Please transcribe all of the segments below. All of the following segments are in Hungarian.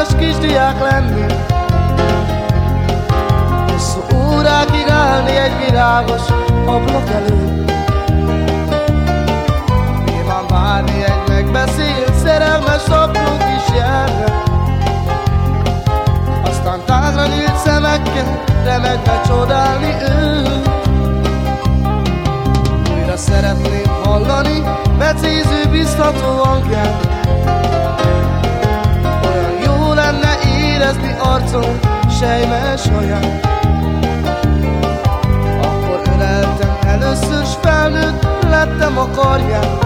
akarják lenni. Hosszú órákig állni egy virágos ablak előtt. Nyilván várni egy megbeszélt szerelmes apró kis jelre Aztán tágra nyílt szemekkel remegve csodálni őt. Újra szeretném hallani becéző biztató sejmes haját Akkor öleltem először, s felnőtt lettem a karját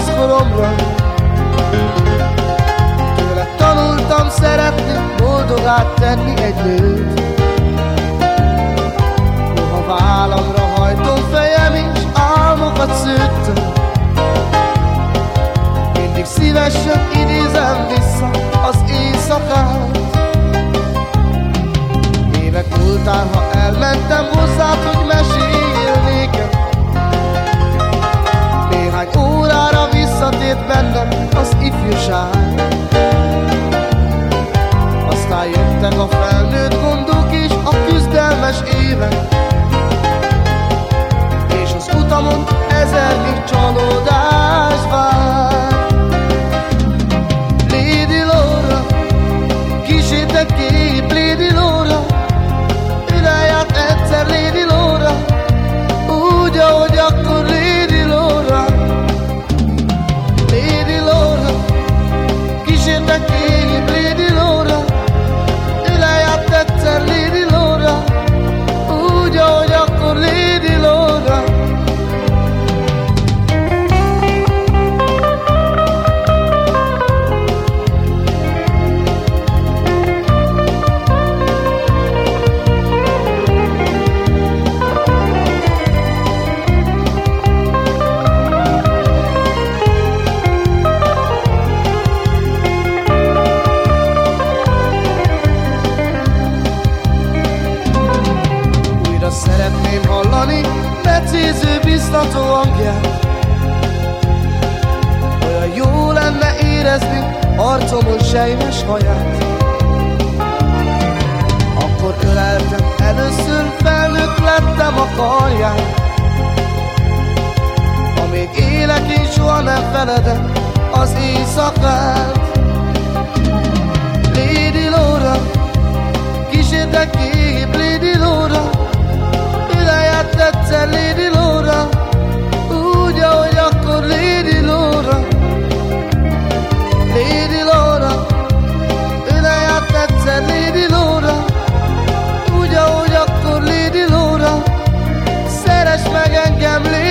kamaszkoromra Tőle tanultam szeretni, boldogát tenni egy nőt. Noha vállamra hajtom fejem és álmokat szőttem Mindig szívesen idézem vissza az éjszakát. Évek múltán, ha elmentem biztató hangját Olyan jó lenne érezni arcomon sejmes haját. Akkor öleltem, először felnőtt lettem a karját Amíg élek én soha nem feledem az éjszakát and gambling.